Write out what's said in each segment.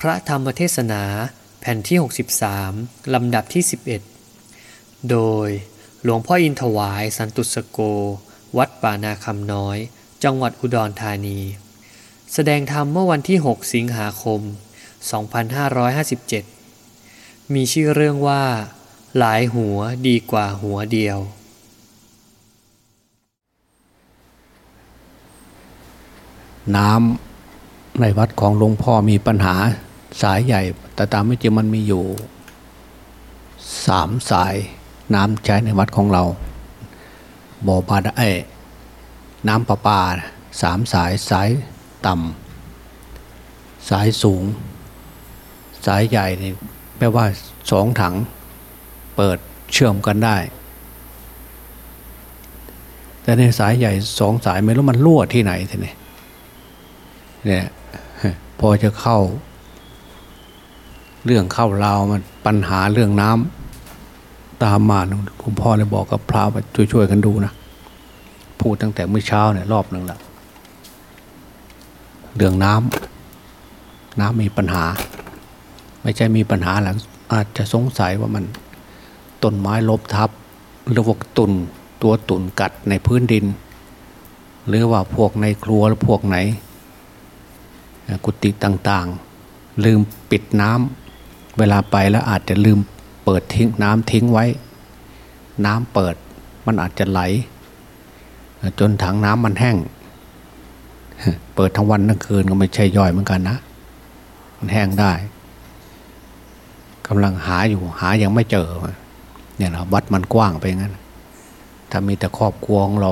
พระธรรมเทศนาแผ่นที่ 63 ลำดับที่ 11 โดยหลวงพ่ออินถวายสันตุสโก วัดป่านาคำน้อย จังหวัดอุดรธานี แสดงธรรมเมื่อวันที่ 6 สิงหาคม 2557 มีชื่อเรื่องว่า หลายหัวดีกว่าหัวเดียว น้ำ ในวัดของหลวงพ่อมีปัญหาสายใหญ่ แต่ตามไม่จริงมันมีอยู่สามสายน้ำใช้ในวัดของเราบ่อบาดาเอน้ำประปาสามสายสายต่ำสายสูง สายใหญ่นี่แปลว่าสองถังเปิดเชื่อมกันได้ แต่ในสายใหญ่สองสายไม่รู้มันรั่วที่ไหนทีนี้เนี่ย พอจะเข้า เรื่องเข้าราวมันปัญหาเรื่องน้ำตามมาคุณพ่อเลยบอกกับพระว่าช่วยๆกันดูนะพูดตั้งแต่เมื่อเช้าเนี่ยรอบหนึ่งละเรื่องน้ำน้ำมีปัญหา ไม่ใช่มีปัญหาหลังอาจจะสงสัยว่ามันต้นไม้ลบทับหรือว่าตุนตัวตุนกัดในพื้นดิน หรือว่าพวกในครัวหรือพวกไหน กุฏิต่างๆ ลืมปิดน้ำเวลาไปแล้วอาจจะลืมเปิดทิ้งน้ำทิ้งไว้ น้ำเปิดมันอาจจะไหล จนถังน้ำมันแห้ง เปิดทั้งวันทั้งคืนก็ไม่ใช่ย่อยเหมือนกันนะ มันแห้งได้กำลังหาอยู่หายังไม่เจอ เนี่ยนะวัดมันกว้างไปงั้น ถ้ามีแต่ครอบครัวของเรา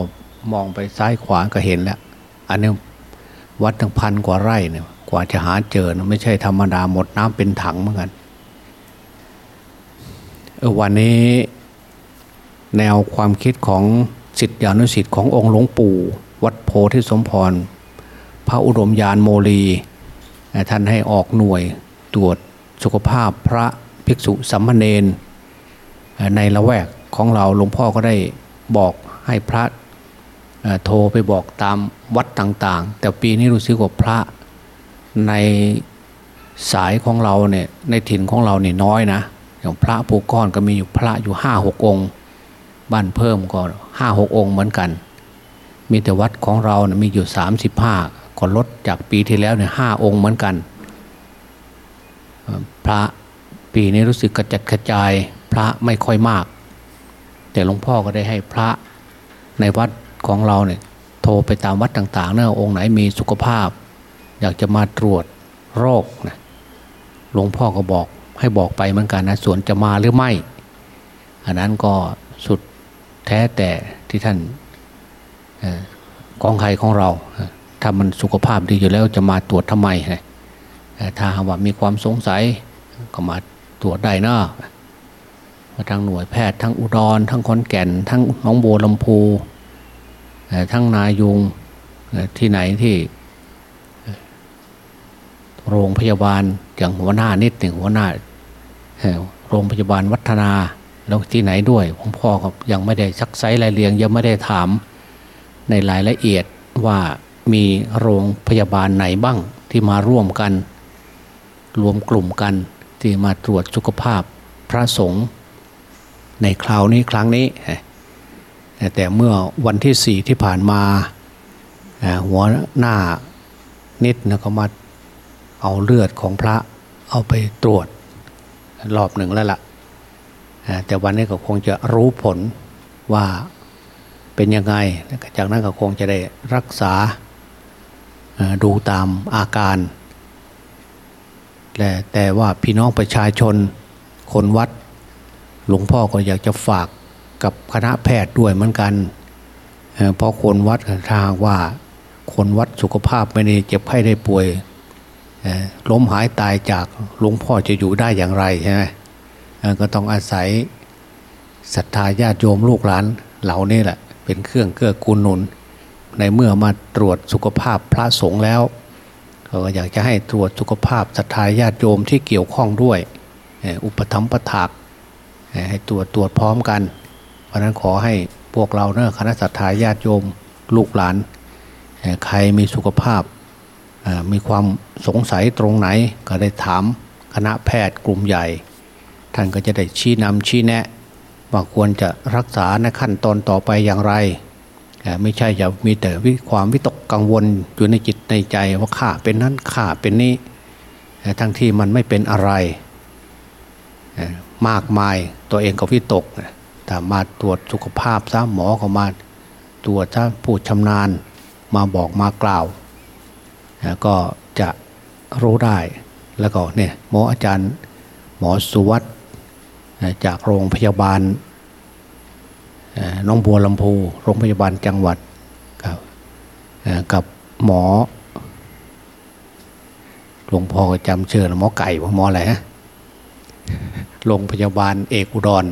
มองไปซ้ายขวาก็เห็นแล้ว อันนี้ วัดตั้งพันกว่าไร่เนี่ย กว่าจะหาเจอนะไม่ใช่ธรรมดาหมดน้ำเป็นถังเหมือนกันวันนี้แนวความคิดของสิทธิอนุสิทธิ์ขององค์หลวงปู่ วัดโพธิสมพร พระอุดมยานโมลีท่านให้ออกหน่วยตรวจสุขภาพพระภิกษุสัมมเนนในละแวกของเราหลวงพ่อก็ได้บอกให้พระ โทรไปบอกตามวัดต่างๆ แต่ปีนี้รู้สึกว่าพระในสายของเราเนี่ยในถิ่นของเราเนี่ยน้อยนะอย่างพระปูก้อนก็มีอยู่พระอยู่ห้าหกองค์บ้านเพิ่มก็ห้าหกองค์เหมือนกัน มีแต่วัดของเราเนี่ยมีอยู่สามสิบห้าก็ลดจากปีที่แล้วเนี่ยห้าองค์เหมือนกัน พระปีนี้รู้สึกกระจัดกระจายพระไม่ค่อยมาก แต่หลวงพ่อก็ได้ให้พระในวัด ของเราเนี่ยโทรไปตามวัดต่างๆเนะองค์ไหนมีสุขภาพ อยากจะมาตรวจโรคนะหลวงพ่อก็บอกให้บอกไปเหมือนกันนะส่วนจะมาหรือไม่ อันนั้นก็สุดแท้แต่ที่ท่านของใครของเรา ถ้ามันสุขภาพดีอยู่แล้วจะมาตรวจทำไมถ้าว่ามีความสงสัยก็มาตรวจได้นะทั้งหน่วยแพทย์ทั้งอุดร ทั้งขอนแก่น ทั้งน้องโบลำพู ทั้งนายุงที่ไหนที่ โรงพยาบาลอย่างหัวหน้านิดหนึ่งหัวหน้าโรงพยาบาลวัฒนาแล้วที่ไหนด้วยหลวงพ่อก็ยังไม่ได้ซักไซรายเรียง ยังไม่ได้ถามในรายละเอียดว่ามีโรงพยาบาลไหนบ้างที่มาร่วมกัน รวมกลุ่มกันที่มาตรวจสุขภาพพระสงฆ์ในคราวนี้ครั้งนี้ แต่เมื่อวันที่สี่ที่ผ่านมาหัวหน้านิดนะก็มาเอาเลือดของพระเอาไปตรวจรอบหนึ่งแล้วละ่ะแต่วันนี้ก็คงจะรู้ผลว่าเป็นยังไง จากนั้นก็คงจะได้รักษาดูตามอาการ แต่แต่ว่าพี่น้องประชาชนคนวัดหลวงพ่อก็อยากจะฝาก กับคณะแพทย์ด้วยเหมือนกันเพราะคนวัดทางว่า คนวัดสุขภาพไม่ได้เจ็บไข้ได้ป่วยล้มหายตายจากหลวงพ่อจะอยู่ได้อย่างไรใช่ไหมก็ต้องอาศัยศรัทธาญาติโยมลูกหลานเหล่านี้แหละ เป็นเครื่องเกื้อกูลหนุน ในเมื่อมาตรวจสุขภาพพระสงฆ์แล้วก็อยากจะให้ตรวจสุขภาพศรัทธาญาติโยมที่เกี่ยวข้องด้วย อุปธรรมประถากให้ตรวจตรวจพร้อมกัน เพราะนั้นขอให้พวกเราเนอะคณะสัตยาญาติโยมลูกหลาน ใครมีสุขภาพ มีความสงสัยตรงไหนก็ได้ถามคณะแพทย์กลุ่มใหญ่ ท่านก็จะได้ชี้นำชี้แนะว่าควรจะรักษาในขั้นตอนต่อไปอย่างไร ไม่ใช่จะมีแต่ความวิตกกังวลอยู่ในจิตในใจว่าข้าเป็นนั้นข้าเป็นนี้ ทั้งที่มันไม่เป็นอะไร มากมายตัวเองก็วิตก แต่มาตรวจสุขภาพซะหมอก็มาตรวจถ้าผู้ชำนาญมาบอกมากล่าว ก็จะรู้ได้แล้วก็เนี่ยหมออาจารย์หมอสุวัตจากโรงพยาบาลน้องบัวลำพูโรงพยาบาลจังหวัดกับกับหมอหลวงพ่อจำเชื่อหมอไก่หมออะไรฮะโรงพยาบาลเอกอุดร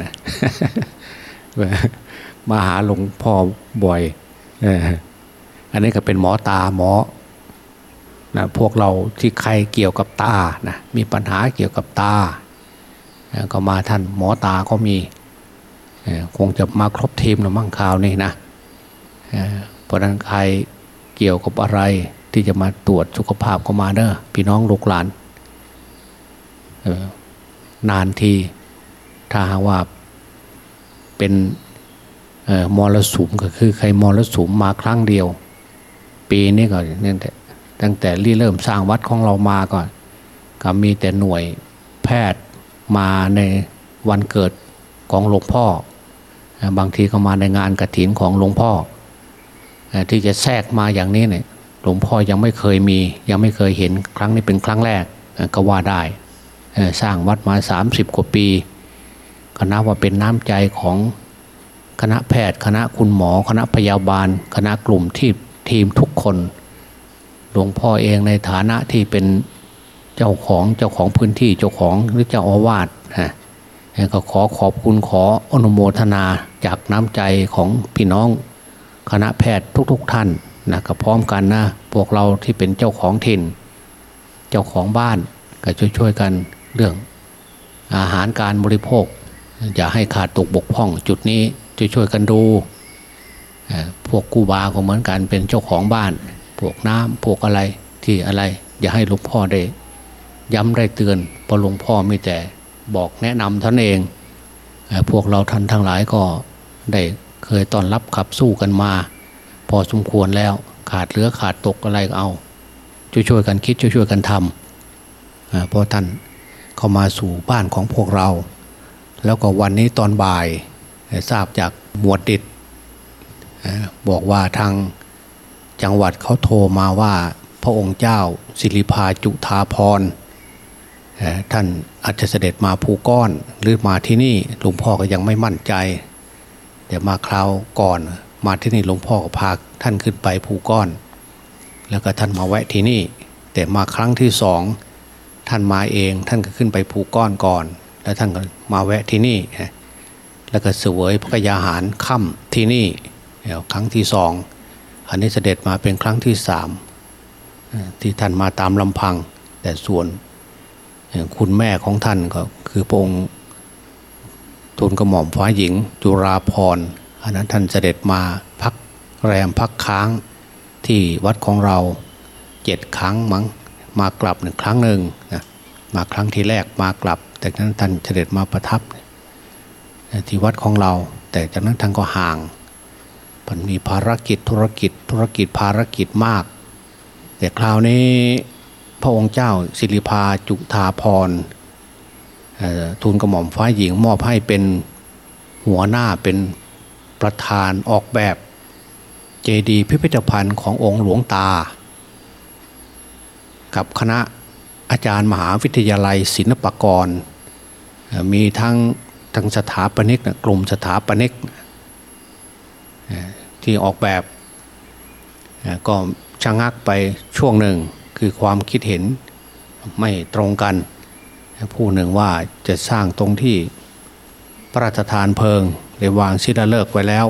มาหาหลวงพ่อบ่อยอันนี้ก็เป็นหมอตาหมอนะพวกเราที่ใครเกี่ยวกับตานะมีปัญหาเกี่ยวกับตาก็มาท่านหมอตาก็มีคงจะมาครบทีมหรือมั่งข่าวนี่นะเพราะนั้นใครเกี่ยวกับอะไรที่จะมาตรวจสุขภาพก็มาเด้อพี่น้องลูกหลานนานทีถ้าหากว่า เป็นมรสุมก็คือใครมรสุมมาครั้งเดียว ปีนี้ก็เนี่ยตั้งแต่รีเริ่มสร้างวัดของเรามาก่อน ก็มีแต่หน่วยแพทย์มาในวันเกิดของหลวงพ่อ บางทีก็มาในงานกระถินของหลวงพ่อ ที่จะแทรกมาอย่างนี้เนี่ยหลวงพ่อยังไม่เคยมี ยังไม่เคยเห็นครั้งนี้เป็นครั้งแรกก็ว่าได้สร้างวัดมา 30 กว่าปี ก็นับว่าเป็นน้ำใจของคณะแพทย์ คณะคุณหมอ คณะพยาบาล คณะกลุ่มที่ทีมทุกคน หลวงพ่อเองในฐานะที่เป็นเจ้าของเจ้าของพื้นที่เจ้าของหรือเจ้าอาวาสฮะก็ขอขอบคุณขออนุโมทนาจากน้ำใจของพี่น้อง คณะแพทย์ทุก ๆทท่านนะก็พร้อมกันนะพวกเราที่เป็นเจ้าของถิ่น เจ้าของบ้านก็ช่วยๆกันเรื่อง อาหารการบริโภค อย่าให้ขาดตกบกพร่อง จุดนี้ช่วยกันดูพวกกูบาก็เหมือนกันเป็นเจ้าของบ้าน พวกน้ำพวกอะไรที่อะไร อย่าให้หลวงพ่อได้ ย้ำได้เตือนเพราะหลวงพ่อไม่แต่บอกแนะนำท่านเอง พวกเราท่านทั้งหลายก็ได้เคยต้อนรับขับสู้กันมา พอสมควรแล้วขาดเหลือขาดตกอะไรก็เอาช่วยๆกันคิดช่วยๆกันทำเพราะท่านเข้ามาสู่บ้านของพวกเรา แล้วก็วันนี้ตอนบ่ายทราบจากหมวดดิดบอกว่าทางจังหวัดเขาโทรมาว่าพระองค์เจ้าสิริพาจุธาพรท่านอาจจะเสด็จมาภูก้อนหรือมาที่นี่หลวงพ่อก็ยังไม่มั่นใจ แต่มาคราวก่อนมาที่นี่หลวงพ่อก็พาท่านขึ้นไปภูก้อน แล้วก็ท่านมาแวะที่นี่ แต่มาครั้งที่สองท่านมาเองท่านก็ขึ้นไปภูก้อนก่อน แล้วท่านก็ มาแวะที่นี่ แล้วก็เสวยพระยาหารค่ำที่นี่ครั้งที่สอง อันนี้เสด็จมาเป็นครั้งที่สามที่ท่านมาตามลำพัง แต่ส่วนคุณแม่ของท่านก็คือพระองค์ทูลกระหม่อมฟ้าหญิง จุราพรอันนั้นท่านเสด็จมาพักแรมพักค้างที่วัดของเราเจ็ดครั้งมั้งมากลับหนึ่งครั้งหนึ่งนะ มาครั้งที่แรกมากลับ แต่นั้นท่านเสด็จมาประทับที่วัดของเรา แต่จากนั้นท่านก็ห่างมันมีภารกิจธุรกิจธุรกิจภารกิจมาก แต่คราวนี้พระองค์เจ้าสิริพาจุธาพรทูลกระหม่อมฟ้าหญิงมอบให้เป็นหัวหน้าเป็นประธานออกแบบเจดีย์พิพิธภัณฑ์ขององค์หลวงตา กับคณะ อาจารย์มหาวิทยาลัยศิลปากร มีทั้งทั้งสถาปนิกกลุ่มสถาปนิกที่ออกแบบก็ชะงักไปช่วงหนึ่งคือความคิดเห็นไม่ตรงกัน ผู้หนึ่งว่าจะสร้างตรงที่พระราชทานเพลิงได้วางชิดเลิกไว้แล้ว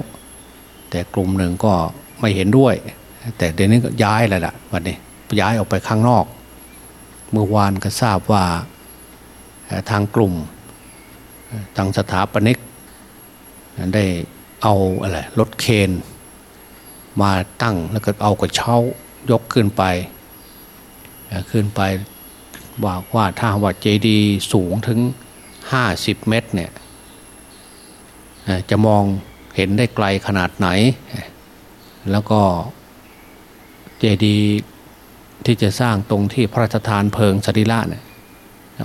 แต่กลุ่มหนึ่งก็ไม่เห็นด้วย แต่เดี๋ยวนี้ก็ย้ายแล้วล่ะวันนี้ย้ายออกไปข้างนอก เมื่อวานก็ทราบว่าทางกลุ่มทางสถาปนิกได้เอาอะไรรถเคนมาตั้งแล้วก็เอากระเช้ายกขึ้นไป ขึ้นไปว่าว่าถ้าว่าเจดีสูงถึง 50 เมตรเนี่ยจะมองเห็นได้ไกลขนาดไหน แล้วก็เจดี ที่จะสร้างตรงที่พระราชทานเพลิงสรีระเนี่ย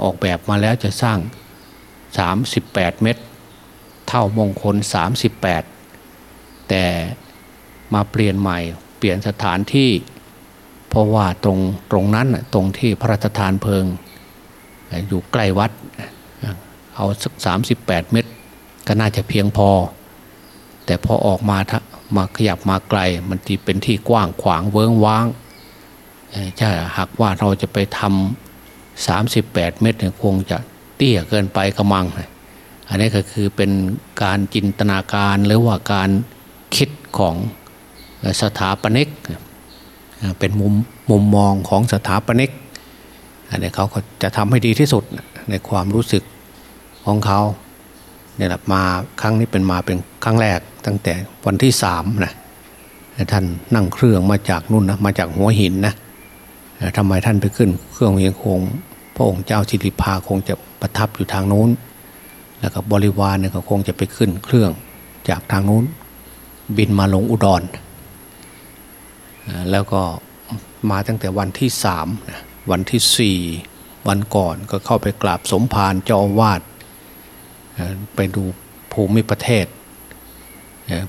ออกแบบมาแล้วจะสร้าง 38 เมตร เท่ามงคล 38 แต่มาเปลี่ยนใหม่เปลี่ยนสถานที่ เพราะว่าตรงตรงนั้นตรงที่พระราชทานเพลิง อยู่ใกล้วัด เอาสัก 38 เมตร ก็น่าจะเพียงพอ แต่พอออกมามาขยับมาไกลมันที่เป็นที่กว้างขวางเวิ้งว้าง ถ้าหากว่าเราจะไปทำ38เมตรเนี่ยคงจะเตี้ยเกินไปกระมัง อันนี้ก็คือเป็นการจินตนาการหรือว่าการคิดของสถาปนิก เป็นมุมมุมมองของสถาปนิก อันนี้เขาก็จะทำให้ดีที่สุดในความรู้สึกของเขาเนี่ยแหละมาครั้งนี้เป็นมาเป็นครั้งแรกตั้งแต่วันที่สามนะท่านนั่งเครื่องมาจากนู่นนะมาจากหัวหินนะ ทำไมท่านไปขึ้น เครื่องยังคง พระองค์เจ้าสิริพาคงจะประทับอยู่ทางโน้น แล้วก็บริวารเนี่ยก็คงจะไปขึ้นเครื่องจากทางโน้น บินมาลงอุดร แล้วก็มาตั้งแต่วันที่สามวันที่สี่วันก่อนก็เข้าไปกราบสมภารเจ้าอาวาสไปดูภูมิประเทศ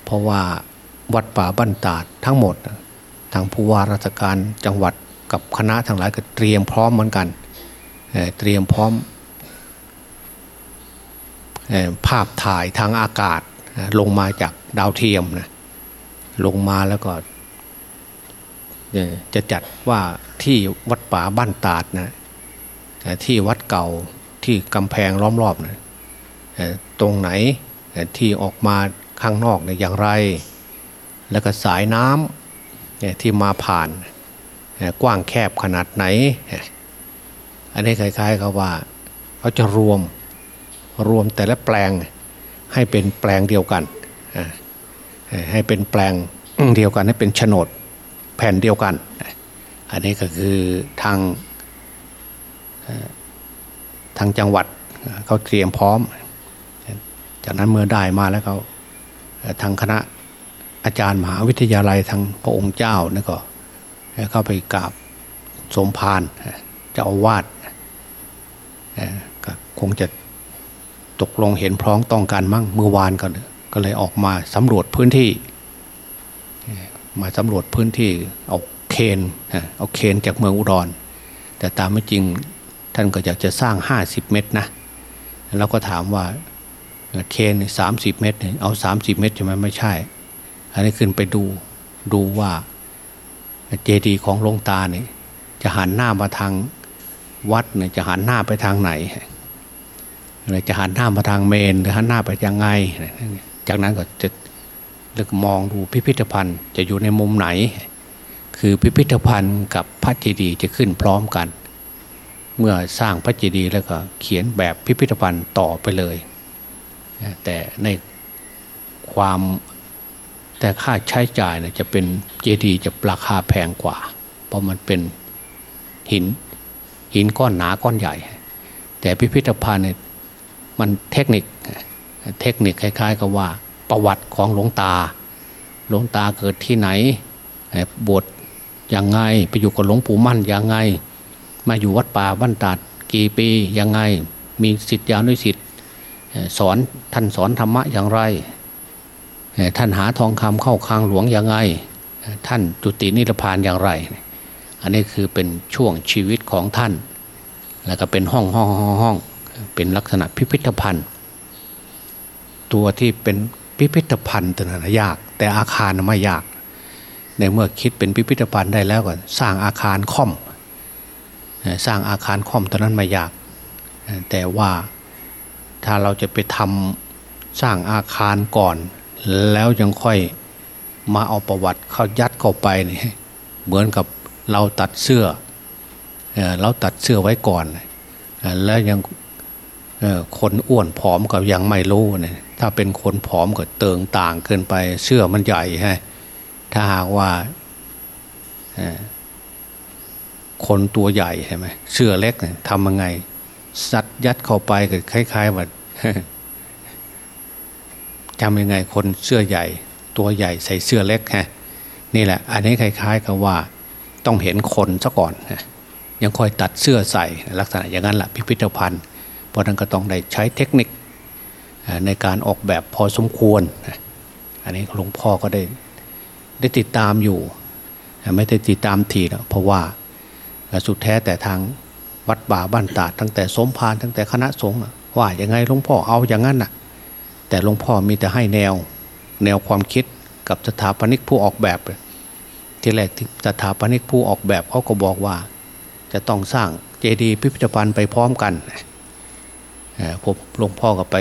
เพราะว่าวัดป่าบ้านตาดทั้งหมด ทางผู้ว่าราชการจังหวัด กับคณะทั้งหลายก็เตรียมพร้อมเหมือนกันเตรียมพร้อมภาพถ่ายทางอากาศลงมาจากดาวเทียมนะลงมาแล้วก็จะจัดว่าที่วัดป่าบ้านตาดนะที่วัดเก่าที่กำแพงล้อมรอบนะตรงไหนที่ออกมาข้างนอกเนี่ยอย่างไร แล้วก็สายน้ำที่มาผ่าน กว้างแคบขนาดไหน อันนี้คล้ายๆกับว่าเขาจะรวมรวมแต่ละแปลงให้เป็นแปลงเดียวกัน ให้เป็นแปลงเดียวกันให้เป็นโฉนดแผ่นเดียวกัน อันนี้ก็คือทางทางจังหวัดเขาเตรียมพร้อม จากนั้นเมื่อได้มาแล้วเขาทางคณะอาจารย์มหาวิทยาลัยทางพระองค์เจ้านี่ก็ เข้าไปกราบสมภารเจ้าอาวาสก็คงจะตกลงเห็นพร้องต้องการมั่งเมื่อวานก็ก็เลยออกมาสำรวจพื้นที่ มาสำรวจพื้นที่เอาเคนเอาเคนจากเมืองอุดร แต่ตามไม่จริงท่านก็อยากจะสร้าง 50 เมตรนะแล้วก็ถามว่าเคนสามสิบเมตร เอา 30 เมตรใช่ไหมไม่ใช่ อันนี้ขึ้นไปดูดูว่า เจดีย์ของหลวงตาเนี่ยจะหันหน้ามาทางวัดเนี่ยจะหันหน้าไปทางไหนจะหันหน้ามาทางเมนหรือหันหน้าไปยังไง จากนั้นก็จะเลือกมองดูพิพิธภัณฑ์ จะอยู่ในมุมไหน คือพิพิธภัณฑ์กับพระเจดีย์จะขึ้นพร้อมกัน เมื่อสร้างพระเจดีย์แล้วก็เขียนแบบพิพิธภัณฑ์ต่อไปเลย แต่ในความ แต่ค่าใช้จ่ายเนี่ยจะเป็นเจดีย์จะราคาแพงกว่า เพราะมันเป็นหินหินก้อนหนาก้อนใหญ่ แต่พิพิธภัณฑ์เนี่ยมันเทคนิคเทคนิคคล้ายๆ กับว่าประวัติของหลวงตา หลวงตาเกิดที่ไหนบวชยังไงไปอยู่กับหลวงปู่มั่นยังไง มาอยู่วัดป่าบ้านตาดกี่ปียังไง มีสิทธิยานุสิทธิ์สอนท่านสอนธรรมะอย่างไร ท่านหาทองคำเข้าคางหลวงยังไง ท่านจุตินิพพานอย่างไร อันนี้คือเป็นช่วงชีวิตของท่าน แล้วก็เป็นห้องห้องห้องห้องเป็นลักษณะพิพิธภัณฑ์ ตัวที่เป็นพิพิธภัณฑ์ตัวนั้นยาก แต่อาคารไม่ยาก ในเมื่อคิดเป็นพิพิธภัณฑ์ได้แล้วก็สร้างอาคารค่อม สร้างอาคารค่อมตัวนั้นไม่ยาก แต่ว่าถ้าเราจะไปทำสร้างอาคารก่อน แล้วยังค่อยมาเอาประวัติเข้ายัดเข้าไปนี่เหมือนกับเราตัดเสื้อเราตัดเสื้อไว้ก่อน แล้วยังคนอ้วนผอมก็ยังไม่รู้เนี่ยถ้าเป็นคนผอมก็เติงต่างเกินไปเสื้อมันใหญ่ฮะถ้าหากว่าคนตัวใหญ่ใช่ไหมเสื้อเล็กเนี่ยทำยังไงซัดยัดเข้าไปก็คล้ายๆว่า จำยังไงคนเสื้อใหญ่ ตัวใหญ่ใส่เสื้อเล็กฮะนี่แหละ อันนี้คล้ายๆกับว่าต้องเห็นคนซะก่อนยังค่อยตัดเสื้อใส่ลักษณะอย่างนั้นแหละพิพิธภัณฑ์ เพราะนั้นก็ต้องได้ใช้เทคนิคในการออกแบบพอสมควร อันนี้หลวงพ่อก็ได้ได้ติดตามอยู่ ไม่ได้ติดตามทีนะเพราะว่าสุดแท้แต่ทางวัดป่าบ้านตาดตั้งแต่สมภารตั้งแต่คณะสงฆ์ว่าอย่างไงหลวงพ่อเอาอย่างนั้นน่ะ แต่หลวงพ่อมีแต่ให้แนวแนวความคิดกับสถาปนิกผู้ออกแบบ ที่แรกที่สถาปนิกผู้ออกแบบเขาก็บอกว่า จะต้องสร้างเจดีย์พิพิธภัณฑ์ไปพร้อมกันผมหลวงพ่อก็ไป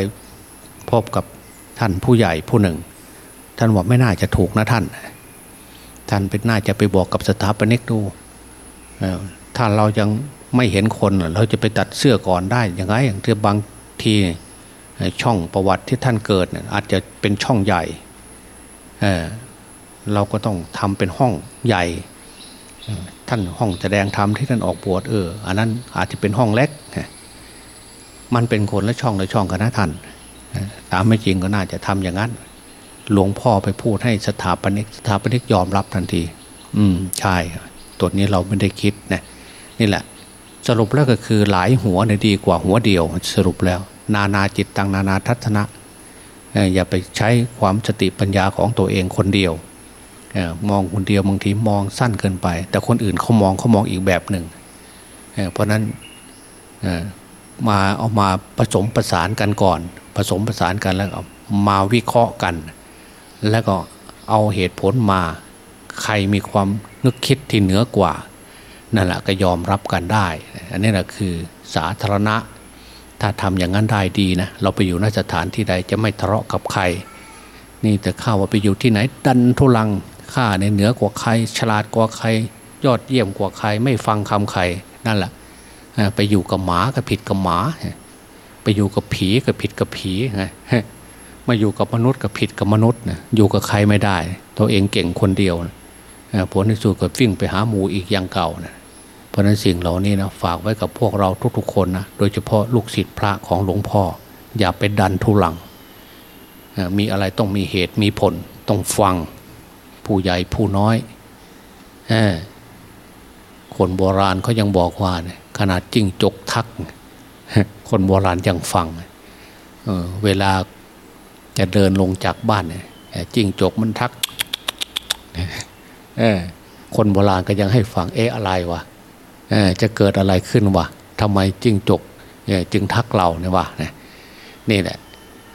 พบกับท่านผู้ใหญ่ผู้หนึ่ง ท่านบอกไม่น่าจะถูกนะท่าน ท่านเป็นน่าจะไปบอกกับสถาปนิกดูถ้าเรายังไม่เห็นคนเราจะไปตัดเสื้อก่อนได้ยังไงอย่างที่บางที ช่องประวัติที่ท่านเกิดอาจจะเป็นช่องใหญ่เเราก็ต้องทำเป็นห้องใหญ่ ท่านห้องแสดงธรรมที่ท่านออกบวชเอออันนั้นอาจจะเป็นห้องเล็ก มันเป็นคนละช่องละช่องกันนะท่านตามไม่จริงก็น่าจะทำอย่างนั้น หลวงพ่อไปพูดให้สถาปนิกสถาปนิกยอมรับทันที อืมใช่ตัวนี้เราไม่ได้คิดนะนี่แหละ สรุปแล้วก็คือหลายหัวเนี่ยดีกว่าหัวเดียวสรุปแล้ว นานาจิตตังนานาทัศนะอย่าไปใช้ความสติปัญญาของตัวเองคนเดียวมองคนเดียวบางทีมองสั้นเกินไป แต่คนอื่นเขามองเขามองอีกแบบหนึ่งเพราะนั้นมาเอามาผสมประสานกันก่อน ผสมประสานกันแล้วมาวิเคราะห์กัน แล้วก็เอาเหตุผลมา ใครมีความนึกคิดที่เหนือกว่า นั่นแหละก็ยอมรับกันได้ อันนี้แหละคือสาธารณะ ถ้าทำอย่างนั้นได้ดีนะเราไปอยู่นสถานที่ใดจะไม่ทะเลาะกับใคร นี่แต่ข้าว่าไปอยู่ที่ไหน ดันทุลังข้าในเหนือกว่าใคร ฉลาดกว่าใคร ยอดเยี่ยมกว่าใคร ไม่ฟังคำใครนั่นแหละไปอยู่กับหมาก็ผิดกับหมา ไปอยู่กับผีก็ผิดกับผีมาอยู่กับมนุษย์ก็ผิดกับมนุษย์นะอยู่กับใครไม่ได้ ตัวเองเก่งคนเดียวนะผลที่สุดก็วิ่งไปหาหมูอีกอย่างเก่านะ ราะนั้นสิ่งเหล่านี้นะฝากไว้กับพวกเราทุกๆ คนนะโดยเฉพาะลูกศิษย์พระของหลวงพ่อ อย่าไปดันทุลัง มีอะไรต้องมีเหตุมีผล ต้องฟังผู้ใหญ่ผู้น้อยคนโบราณเขายังบอกว่าขนาดจิ้งจกทัก คนโบราณยังฟังเเวลาจะเดินลงจากบ้านจิ้งจกมันทักคนโบราณก็ยังให้ฟังเอ๊ะอะไรวะ จะเกิดอะไรขึ้นวะทำไมจิ้งจกจึงทักเราเนี่ยวะนี่แหละ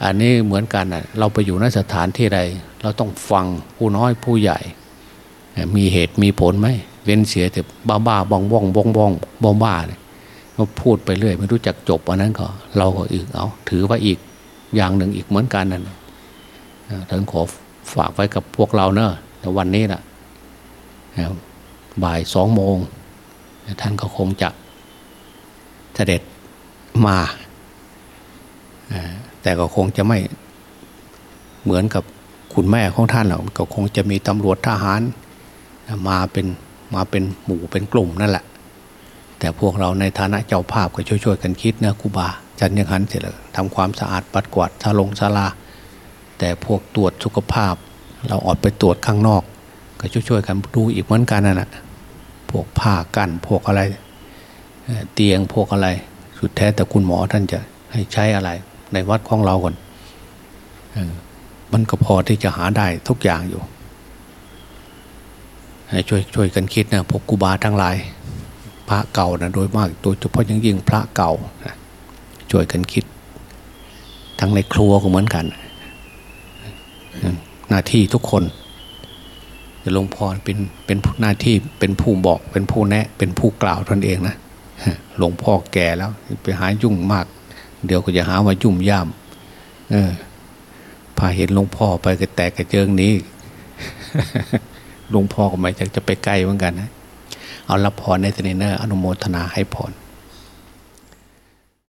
อันนี้เหมือนกันนะเราไปอยู่นสถานที่ใด เราต้องฟังผู้น้อยผู้ใหญ่ มีเหตุมีผลไหมเว้นเสียแต่บ้าบ้าบองบ้องบ้องบ้องบ้องบ้าเนี่ยก็พูดไปเรื่อย ไม่รู้จักจบอันนั้นก็ เราก็อีกเอา ถือว่าอีกอย่างหนึ่งอีกเหมือนกันนั่นถึงขอฝากไว้กับพวกเราเนอะแต่วันนี้นะบ่ายสองโมง ท่านก็คงจะเสด็จมาแต่ก็คงจะไม่เหมือนกับคุณแม่ของท่านหรอกก็คงจะมีตำรวจทหาร มาเป็นมาเป็นหมู่เป็นกลุ่มนั่นแหละ แต่พวกเราในฐานะเจ้าภาพก็ช่วยๆกันคิดนะครูบาจันยังหันเสร็จแล้วทำความสะอาดปัดกวาดทาลงศาลา แต่พวกตรวจสุขภาพ เราออกไปตรวจข้างนอก ก็ช่วยๆกันดูอีกเหมือนกันนั่นแหะ พวกผ้ากั้นพวกอะไร เตียงพวกอะไร สุดแท้แต่คุณหมอท่านจะให้ใช้อะไร ในวัดของเราก่อนมันก็พอที่จะหาได้ทุกอย่างอยู่ให้ช่วยช่วยกันคิดนะพวกกูบาทั้งหลาย พระเก่านะโดยมากโดยเฉพาะยิ่งยิ่งพระเก่าช่วยกันคิด ทั้งในครัวก็เหมือนกัน หน้าที่ทุกคน หลวงพ่อเป็นเป็นหน้าที่เป็นผู้บอกเป็นผู้แนะ เป็นผู้กล่าวตนเองนะหลวงพ่อแก่แล้วไปหายุ่งมาก เดี๋ยวก็จะหาว่ายุ่มย่ามเออพาเห็นหลวงพ่อไปก็แตกกระเจิงนี้หลวงพ่อก็ไม่อยากจะไปใกล้เหมือนกันนะเอารับพรในเสนเนอร์อนุโมทนาให้พร